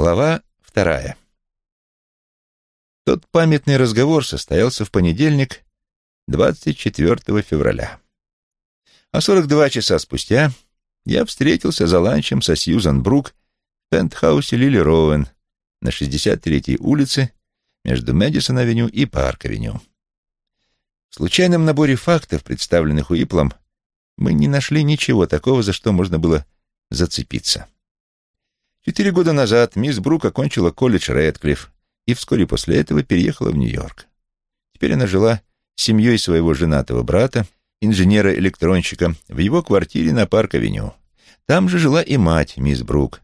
Глава вторая. Тот памятный разговор состоялся в понедельник, 24 февраля. А 42 часа спустя я встретился за ланчем со Сьюзан Брук в пентхаусе Лили Роуэн на 63-й улице между Мэдисон-авеню и Парк-авеню. В случайном наборе фактов, представленных Уиплом, мы не нашли ничего такого, за что можно было зацепиться. Четыре года назад мисс Брук окончила колледж Рэдклифф и вскоре после этого переехала в Нью-Йорк. Теперь она жила с семьей своего женатого брата, инженера-электронщика, в его квартире на Парк-авеню. Там же жила и мать мисс Брук.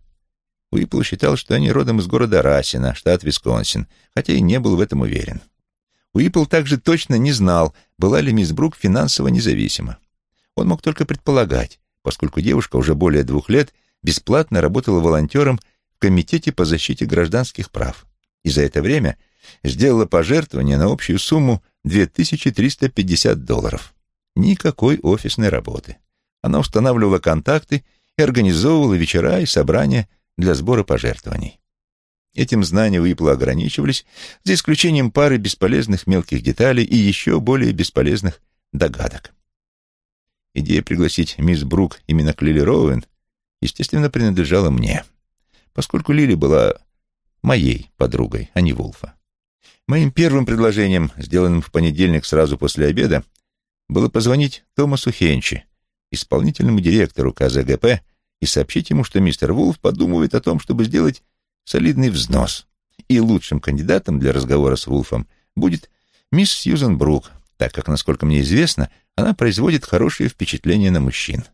Уипл считал, что они родом из города Расина, штат Висконсин, хотя и не был в этом уверен. Уипл также точно не знал, была ли мисс Брук финансово независима. Он мог только предполагать, поскольку девушка уже более двух лет – бесплатно работала волонтером в Комитете по защите гражданских прав и за это время сделала пожертвование на общую сумму 2350 долларов. Никакой офисной работы. Она устанавливала контакты и организовывала вечера и собрания для сбора пожертвований. Этим знания Уипла ограничивались, за исключением пары бесполезных мелких деталей и еще более бесполезных догадок. Идея пригласить мисс Брук именно к Лили Роуэн естественно, принадлежала мне, поскольку Лили была моей подругой, а не Вулфа. Моим первым предложением, сделанным в понедельник сразу после обеда, было позвонить Томасу Хенчи, исполнительному директору КЗГП, и сообщить ему, что мистер Вулф подумывает о том, чтобы сделать солидный взнос. И лучшим кандидатом для разговора с Вулфом будет мисс Сьюзен Брук, так как, насколько мне известно, она производит хорошее впечатление на мужчин.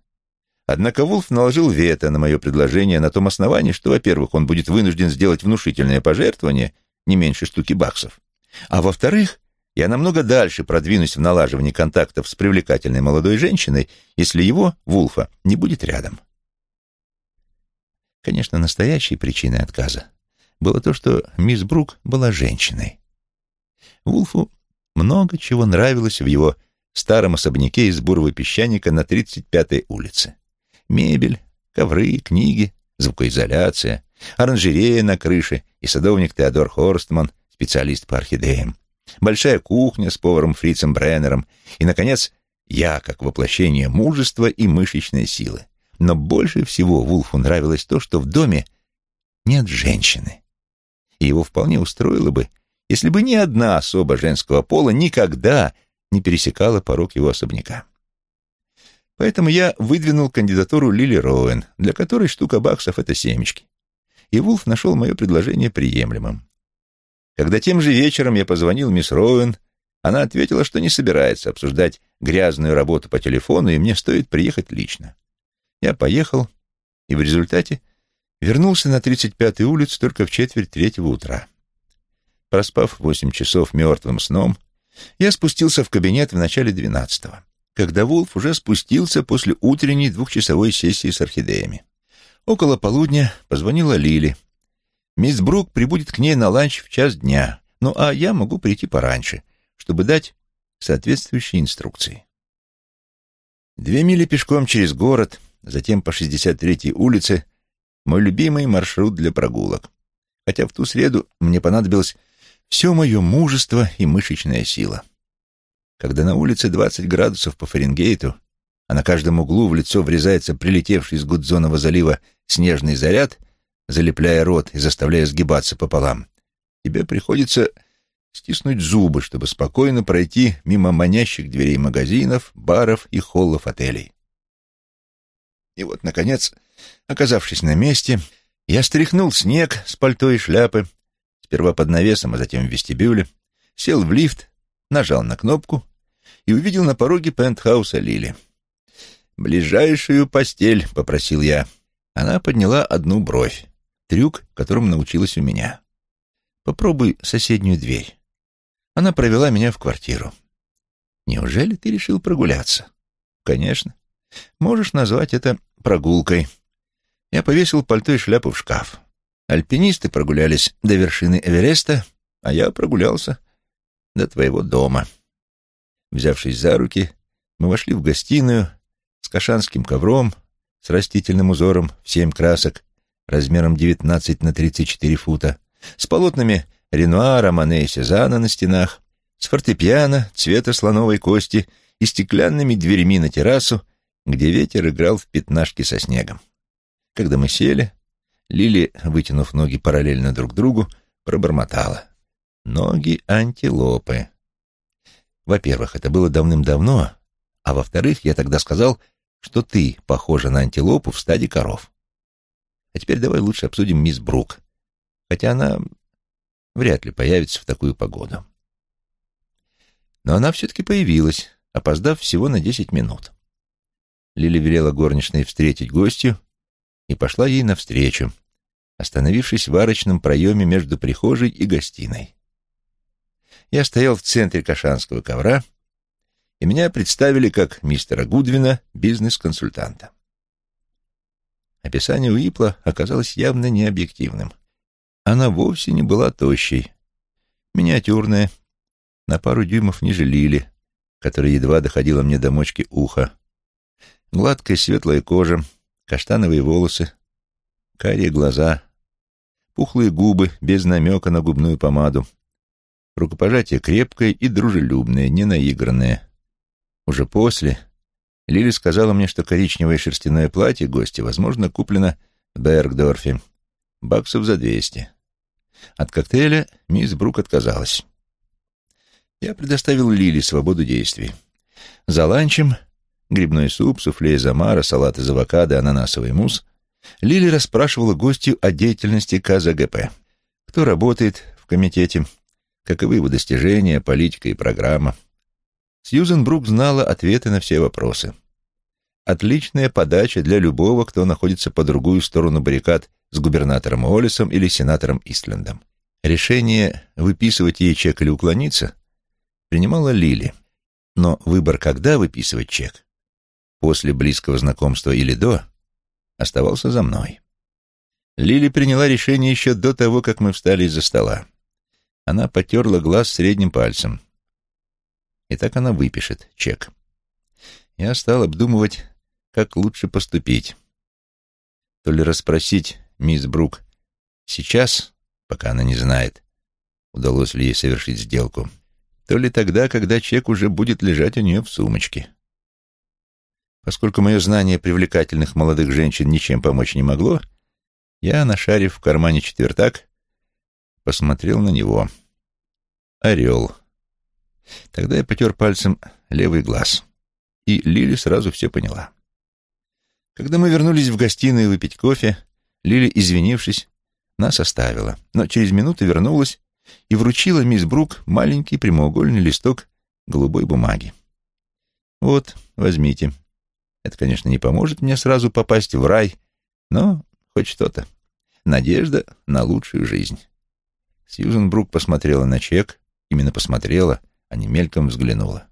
Однако Вулф наложил вето на мое предложение на том основании, что, во-первых, он будет вынужден сделать внушительное пожертвование, не меньше штуки баксов, а во-вторых, я намного дальше продвинусь в налаживании контактов с привлекательной молодой женщиной, если его, Вулфа, не будет рядом. Конечно, настоящей причиной отказа было то, что мисс Брук была женщиной. Вулфу много чего нравилось в его старом особняке из бурого песчаника на 35-й улице. Мебель, ковры, книги, звукоизоляция, оранжерея на крыше и садовник Теодор Хорстман, специалист по орхидеям, большая кухня с поваром Фрицем Бреннером и, наконец, я, как воплощение мужества и мышечной силы. Но больше всего Вулфу нравилось то, что в доме нет женщины. И его вполне устроило бы, если бы ни одна особа женского пола никогда не пересекала порог его особняка. Поэтому я выдвинул кандидатуру Лили Роуэн, для которой штука баксов — это семечки. И Вулф нашел мое предложение приемлемым. Когда тем же вечером я позвонил мисс Роуэн, она ответила, что не собирается обсуждать грязную работу по телефону, и мне стоит приехать лично. Я поехал, и в результате вернулся на 35-ю улицу только в четверть третьего утра. Проспав восемь часов мертвым сном, я спустился в кабинет в начале двенадцатого когда Вулф уже спустился после утренней двухчасовой сессии с орхидеями. Около полудня позвонила Лили. Мисс Брук прибудет к ней на ланч в час дня, ну а я могу прийти пораньше, чтобы дать соответствующие инструкции. Две мили пешком через город, затем по 63-й улице, мой любимый маршрут для прогулок. Хотя в ту среду мне понадобилось все мое мужество и мышечная сила. Когда на улице 20 градусов по Фаренгейту, а на каждом углу в лицо врезается прилетевший из Гудзонова залива снежный заряд, залепляя рот и заставляя сгибаться пополам, тебе приходится стиснуть зубы, чтобы спокойно пройти мимо манящих дверей магазинов, баров и холлов отелей. И вот, наконец, оказавшись на месте, я стряхнул снег с пальто и шляпы, сперва под навесом, а затем в вестибюле, сел в лифт, нажал на кнопку, и увидел на пороге пентхауса Лили. «Ближайшую постель», — попросил я. Она подняла одну бровь. Трюк, которому научилась у меня. «Попробуй соседнюю дверь». Она провела меня в квартиру. «Неужели ты решил прогуляться?» «Конечно. Можешь назвать это прогулкой». Я повесил пальто и шляпу в шкаф. Альпинисты прогулялись до вершины Эвереста, а я прогулялся до твоего дома. Взявшись за руки, мы вошли в гостиную с кашанским ковром, с растительным узором в семь красок, размером 19 на 34 фута, с полотнами Ренуара, Мане и Сезана на стенах, с фортепиано цвета слоновой кости и стеклянными дверьми на террасу, где ветер играл в пятнашки со снегом. Когда мы сели, Лили, вытянув ноги параллельно друг другу, пробормотала. Ноги антилопы. Во-первых, это было давным-давно, а во-вторых, я тогда сказал, что ты похожа на антилопу в стаде коров. А теперь давай лучше обсудим мисс Брук, хотя она вряд ли появится в такую погоду. Но она все-таки появилась, опоздав всего на десять минут. Лили велела горничной встретить гостью и пошла ей навстречу, остановившись в арочном проеме между прихожей и гостиной. Я стоял в центре кашанского ковра, и меня представили как мистера Гудвина, бизнес-консультанта. Описание Уипла оказалось явно необъективным. Она вовсе не была тощей, миниатюрная, на пару дюймов ниже Лили, которая едва доходила мне до мочки уха. Гладкая светлая кожа, каштановые волосы, карие глаза, пухлые губы без намека на губную помаду, Рукопожатие крепкое и дружелюбное, не наигранное. Уже после Лили сказала мне, что коричневое шерстяное платье гостя, возможно, куплено в Бергдорфе. Баксов за двести. От коктейля мисс Брук отказалась. Я предоставил Лили свободу действий. За ланчем грибной суп, суфле из омара, салат из авокадо, ананасовый мусс Лили расспрашивала гостью о деятельности КЗГП. Кто работает в комитете, каковы его достижения, политика и программа. Сьюзен Брук знала ответы на все вопросы. Отличная подача для любого, кто находится по другую сторону баррикад с губернатором Уоллесом или сенатором Истлендом. Решение, выписывать ей чек или уклониться, принимала Лили. Но выбор, когда выписывать чек, после близкого знакомства или до, оставался за мной. Лили приняла решение еще до того, как мы встали из-за стола. Она потерла глаз средним пальцем. И так она выпишет чек. Я стал обдумывать, как лучше поступить. То ли расспросить мисс Брук сейчас, пока она не знает, удалось ли ей совершить сделку, то ли тогда, когда чек уже будет лежать у нее в сумочке. Поскольку мое знание привлекательных молодых женщин ничем помочь не могло, я, нашарив в кармане четвертак, посмотрел на него. Орел. Тогда я потер пальцем левый глаз, и Лили сразу все поняла. Когда мы вернулись в гостиную выпить кофе, Лили, извинившись, нас оставила, но через минуту вернулась и вручила мисс Брук маленький прямоугольный листок голубой бумаги. «Вот, возьмите. Это, конечно, не поможет мне сразу попасть в рай, но хоть что-то. Надежда на лучшую жизнь». Сьюзен Брук посмотрела на чек, именно посмотрела, а не мельком взглянула.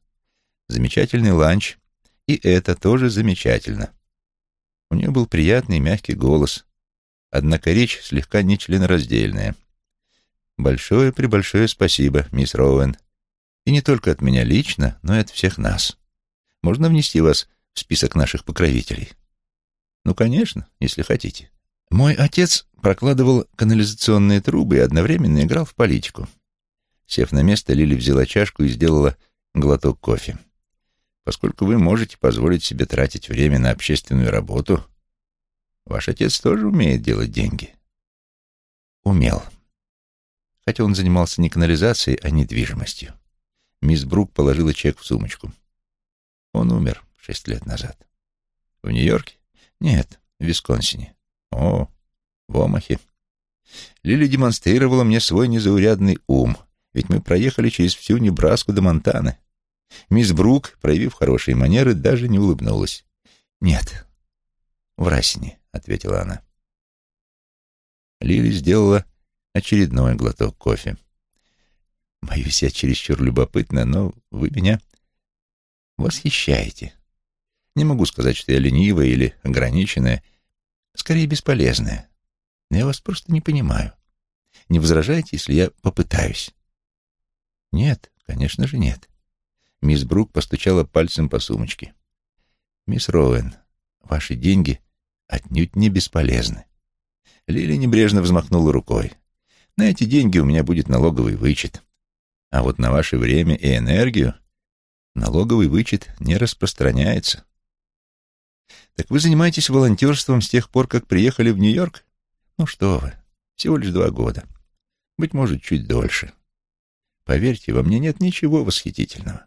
Замечательный ланч, и это тоже замечательно. У нее был приятный мягкий голос, однако речь слегка нечленораздельная. Большое-пребольшое спасибо, мисс Роуэн. И не только от меня лично, но и от всех нас. Можно внести вас в список наших покровителей? Ну, конечно, если хотите. Мой отец прокладывал канализационные трубы и одновременно играл в политику. Сев на место, Лили взяла чашку и сделала глоток кофе. Поскольку вы можете позволить себе тратить время на общественную работу, ваш отец тоже умеет делать деньги. Умел. Хотя он занимался не канализацией, а недвижимостью. Мисс Брук положила чек в сумочку. Он умер шесть лет назад. В Нью-Йорке? Нет, в Висконсине. О, в Омахе. Лили демонстрировала мне свой незаурядный ум, ведь мы проехали через всю Небраску до Монтаны. Мисс Брук, проявив хорошие манеры, даже не улыбнулась. «Нет, в Расине», — ответила она. Лили сделала очередной глоток кофе. «Боюсь, я чересчур любопытна, но вы меня восхищаете. Не могу сказать, что я ленивая или ограниченная, скорее бесполезная. Я вас просто не понимаю. Не возражаете, если я попытаюсь?» «Нет, конечно же нет». Мисс Брук постучала пальцем по сумочке. «Мисс Роуэн, ваши деньги отнюдь не бесполезны. Лили небрежно взмахнула рукой. На эти деньги у меня будет налоговый вычет. А вот на ваше время и энергию налоговый вычет не распространяется. Так вы занимаетесь волонтерством с тех пор, как приехали в Нью-Йорк? Ну что вы, всего лишь два года. Быть может, чуть дольше. Поверьте, во мне нет ничего восхитительного.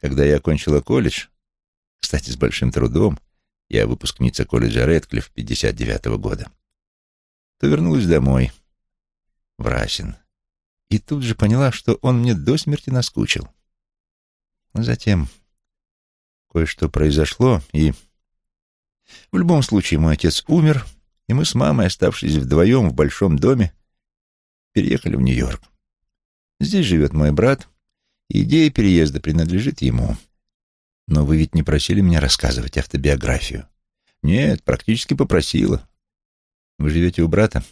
Когда я окончила колледж, кстати, с большим трудом, я выпускница колледжа Рэдклифф 59-го года, то вернулась домой, в Расин, и тут же поняла, что он мне до смерти наскучил. Затем кое-что произошло, и... В любом случае, мой отец умер, и мы с мамой, оставшись вдвоем в большом доме, переехали в Нью-Йорк. Здесь живет мой брат, и идея переезда принадлежит ему. Но вы ведь не просили меня рассказывать автобиографию. Нет, практически попросила. Вы живете у брата?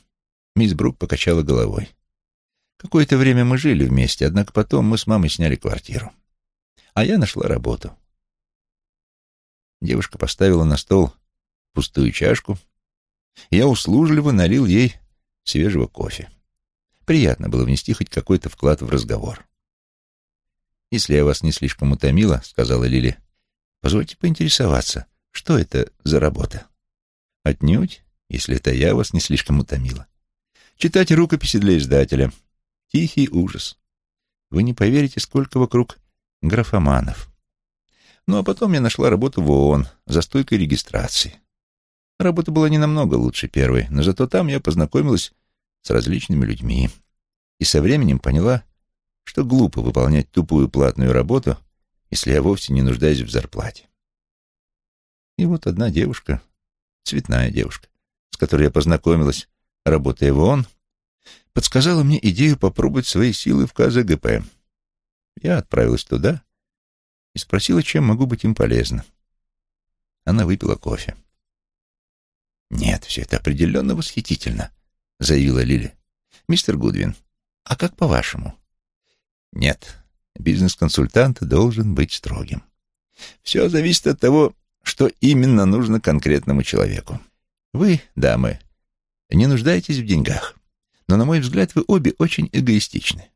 Мисс Брук покачала головой. Какое-то время мы жили вместе, однако потом мы с мамой сняли квартиру. А я нашла работу. Девушка поставила на стол пустую чашку. Я услужливо налил ей свежего кофе. Приятно было внести хоть какой-то вклад в разговор. «Если я вас не слишком утомила», — сказала Лили, — «позвольте поинтересоваться, что это за работа?» «Отнюдь, если это я вас не слишком утомила. Читать рукописи для издателя. Тихий ужас. Вы не поверите, сколько вокруг графоманов. Ну, а потом я нашла работу в ООН за стойкой регистрации. Работа была не намного лучше первой, но зато там я познакомилась с различными людьми и со временем поняла, что глупо выполнять тупую платную работу, если я вовсе не нуждаюсь в зарплате. И вот одна девушка, цветная девушка, с которой я познакомилась, работая в ООН, подсказала мне идею попробовать свои силы в КЗГП. Я отправилась туда и спросила, чем могу быть им полезна. Она выпила кофе. «Нет, все это определенно восхитительно», — заявила Лили. «Мистер Гудвин, а как по-вашему?» Нет, бизнес-консультант должен быть строгим. Все зависит от того, что именно нужно конкретному человеку. Вы, дамы, не нуждаетесь в деньгах, но, на мой взгляд, вы обе очень эгоистичны.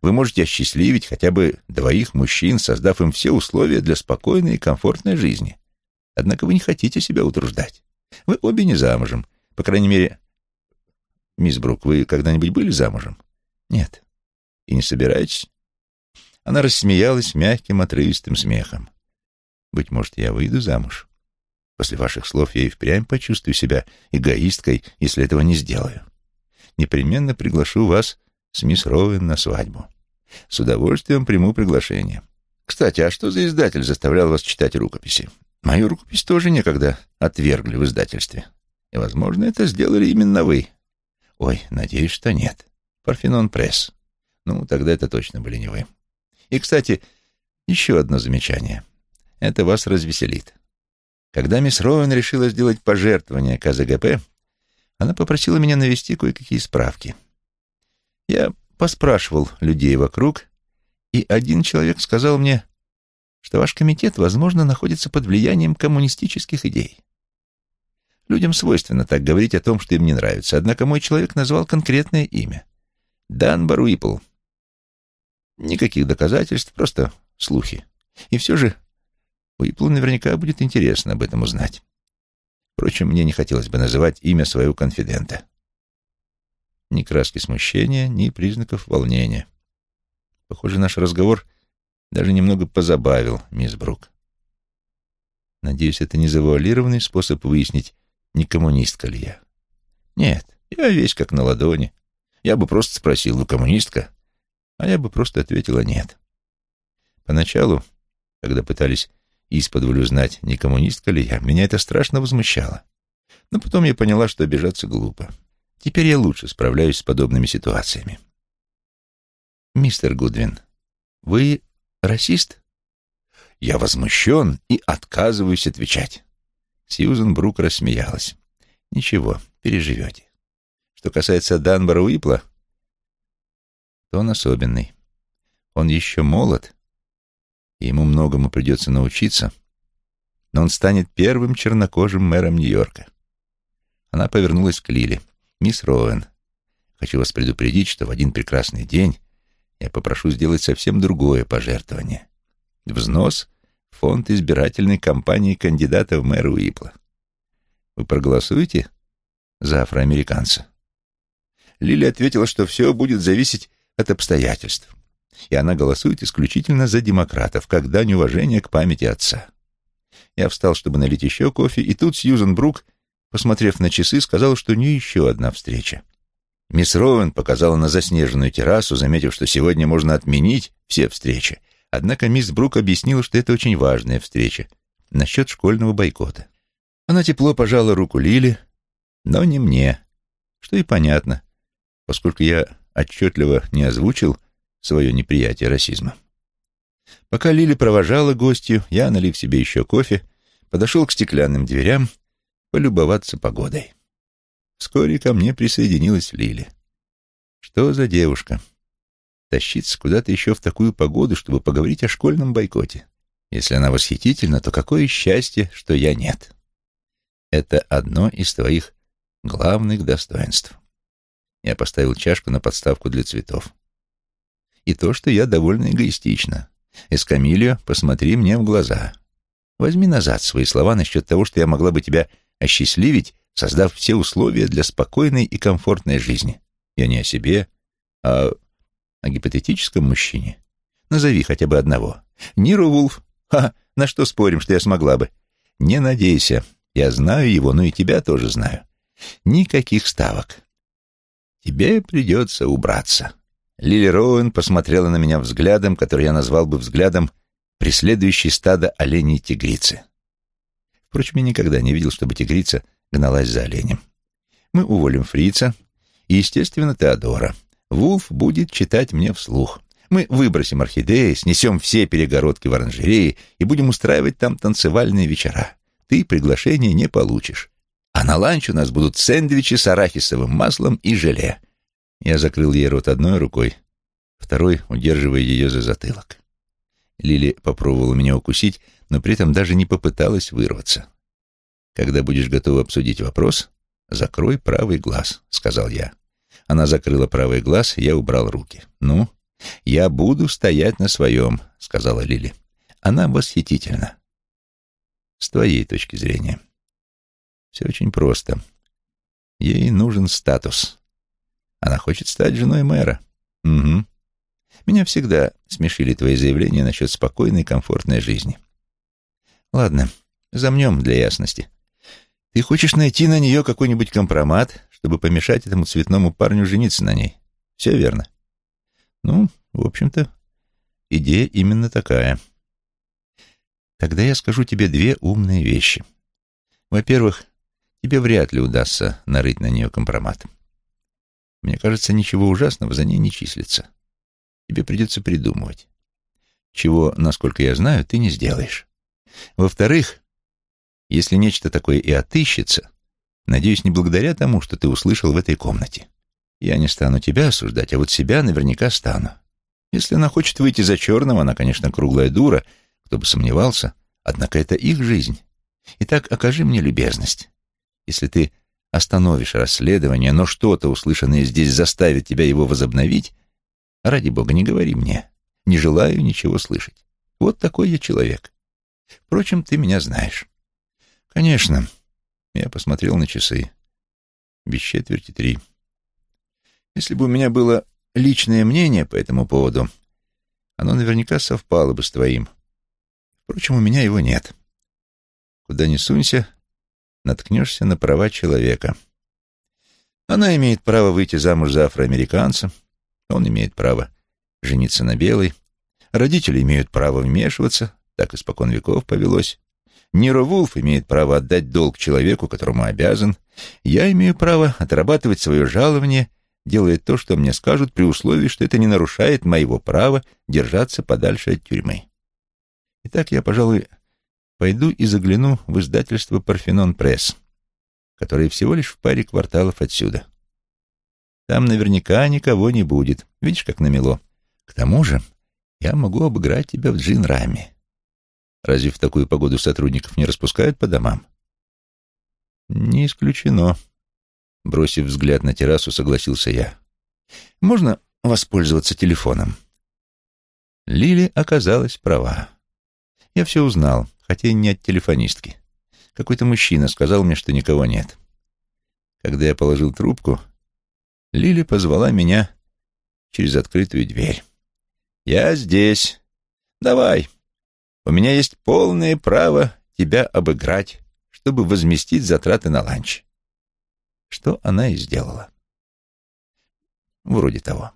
Вы можете осчастливить хотя бы двоих мужчин, создав им все условия для спокойной и комфортной жизни. Однако вы не хотите себя утруждать. Вы обе не замужем. По крайней мере, мисс Брук, вы когда-нибудь были замужем? Нет. И не собираетесь? Она рассмеялась мягким, отрывистым смехом. Быть может, я выйду замуж. После ваших слов я и впрямь почувствую себя эгоисткой, если этого не сделаю. Непременно приглашу вас с мисс Роуэн на свадьбу. С удовольствием приму приглашение. Кстати, а что за издатель заставлял вас читать рукописи? Мою рукопись тоже некогда отвергли в издательстве. И, возможно, это сделали именно вы. Ой, надеюсь, что нет. Парфенон Пресс. Ну, тогда это точно были не вы. И, кстати, еще одно замечание. Это вас развеселит. Когда мисс Роуэн решила сделать пожертвование КЗГП, она попросила меня навести кое-какие справки. Я поспрашивал людей вокруг, и один человек сказал мне, что ваш комитет, возможно, находится под влиянием коммунистических идей. Людям свойственно так говорить о том, что им не нравится, однако мой человек назвал конкретное имя. Дан Баруипл. Никаких доказательств, просто слухи. И все же Уиплу наверняка будет интересно об этом узнать. Впрочем, мне не хотелось бы называть имя своего конфидента. Ни краски смущения, ни признаков волнения. Похоже, наш разговор даже немного позабавил мисс Брук. Надеюсь, это не завуалированный способ выяснить, не коммунистка ли я. Нет, я весь как на ладони. Я бы просто спросил, вы коммунистка? А я бы просто ответила «нет». Поначалу, когда пытались исподволь узнать, не коммунистка ли я, меня это страшно возмущало. Но потом я поняла, что обижаться глупо. Теперь я лучше справляюсь с подобными ситуациями. «Мистер Гудвин, вы расист?» «Я возмущен и отказываюсь отвечать». Сьюзен Брук рассмеялась. «Ничего, переживете. Что касается Данбара Уипла, то он особенный. Он еще молод, и ему многому придется научиться, но он станет первым чернокожим мэром Нью-Йорка. Она повернулась к Лиле. «Мисс Роуэн, хочу вас предупредить, что в один прекрасный день я попрошу сделать совсем другое пожертвование. Взнос в фонд избирательной кампании кандидата в мэр Уипла. Вы проголосуете за афроамериканца?» Лили ответила, что все будет зависеть от обстоятельств, и она голосует исключительно за демократов, как дань уважения к памяти отца. Я встал, чтобы налить еще кофе, и тут Сьюзен Брук, посмотрев на часы, сказала, что не еще одна встреча. Мисс Роуэн показала на заснеженную террасу, заметив, что сегодня можно отменить все встречи. Однако мисс Брук объяснила, что это очень важная встреча насчет школьного бойкота. Она тепло пожала руку Лили, но не мне, что и понятно, поскольку я отчетливо не озвучил свое неприятие расизма. Пока Лили провожала гостью, я, налив себе еще кофе, подошел к стеклянным дверям полюбоваться погодой. Вскоре ко мне присоединилась Лили. Что за девушка? Тащиться куда-то еще в такую погоду, чтобы поговорить о школьном бойкоте. Если она восхитительна, то какое счастье, что я нет. Это одно из твоих главных достоинств. Я поставил чашку на подставку для цветов. И то, что я довольно эгоистична. Эскамильо, посмотри мне в глаза. Возьми назад свои слова насчет того, что я могла бы тебя осчастливить, создав все условия для спокойной и комфортной жизни. Я не о себе, а о гипотетическом мужчине. Назови хотя бы одного. Ниру Вулф. Ха, на что спорим, что я смогла бы? Не надейся. Я знаю его, но и тебя тоже знаю. Никаких ставок. Тебе придется убраться. Лили Роуэн посмотрела на меня взглядом, который я назвал бы взглядом преследующей стадо оленей-тигрицы. Впрочем, я никогда не видел, чтобы тигрица гналась за оленем. Мы уволим фрица и, естественно, Теодора. Вулф будет читать мне вслух. Мы выбросим орхидеи, снесем все перегородки в оранжерее и будем устраивать там танцевальные вечера. Ты приглашение не получишь. А на ланч у нас будут сэндвичи с арахисовым маслом и желе. Я закрыл ей рот одной рукой, второй удерживая ее за затылок. Лили попробовала меня укусить, но при этом даже не попыталась вырваться. «Когда будешь готова обсудить вопрос, закрой правый глаз», — сказал я. Она закрыла правый глаз, я убрал руки. «Ну, я буду стоять на своем», — сказала Лили. «Она восхитительна». «С твоей точки зрения». «Все очень просто. Ей нужен статус. Она хочет стать женой мэра». «Угу. Меня всегда смешили твои заявления насчет спокойной, комфортной жизни. Ладно, замнем для ясности. Ты хочешь найти на нее какой-нибудь компромат, чтобы помешать этому цветному парню жениться на ней? Все верно. Ну, в общем-то, идея именно такая. Тогда я скажу тебе две умные вещи. Во-первых, тебе вряд ли удастся нарыть на нее компромат. Мне кажется, ничего ужасного за ней не числится. Тебе придется придумывать. Чего, насколько я знаю, ты не сделаешь. Во-вторых, если нечто такое и отыщется, надеюсь, не благодаря тому, что ты услышал в этой комнате. Я не стану тебя осуждать, а вот себя наверняка стану. Если она хочет выйти за черного, она, конечно, круглая дура, кто бы сомневался, однако это их жизнь. Итак, окажи мне любезность. Если ты остановишь расследование, но что-то, услышанное здесь, заставит тебя его возобновить, ради бога, не говори мне. Не желаю ничего слышать. Вот такой я человек. Впрочем, ты меня знаешь. Конечно. Я посмотрел на часы. Без четверти три. Если бы у меня было личное мнение по этому поводу, оно наверняка совпало бы с твоим. Впрочем, у меня его нет. Куда ни сунься, наткнешься на права человека. Она имеет право выйти замуж за афроамериканца, он имеет право жениться на белой, родители имеют право вмешиваться, так испокон веков повелось. Ниро Вулф имеет право отдать долг человеку, которому обязан. Я имею право отрабатывать свое жалование, делая то, что мне скажут, при условии, что это не нарушает моего права держаться подальше от тюрьмы. Итак, я, пожалуй, пойду и загляну в издательство «Парфенон Пресс», которое всего лишь в паре кварталов отсюда. Там наверняка никого не будет. Видишь, как намело. К тому же я могу обыграть тебя в джин-раме. Разве в такую погоду сотрудников не распускают по домам? Не исключено, Бросив взгляд на террасу, согласился я. «Можно воспользоваться телефоном?» Лили оказалась права. Я все узнал, хотя и не от телефонистки. Какой-то мужчина сказал мне, что никого нет. Когда я положил трубку, Лили позвала меня через открытую дверь. «Я здесь. Давай. У меня есть полное право тебя обыграть, чтобы возместить затраты на ланч». Что она и сделала. Вроде того.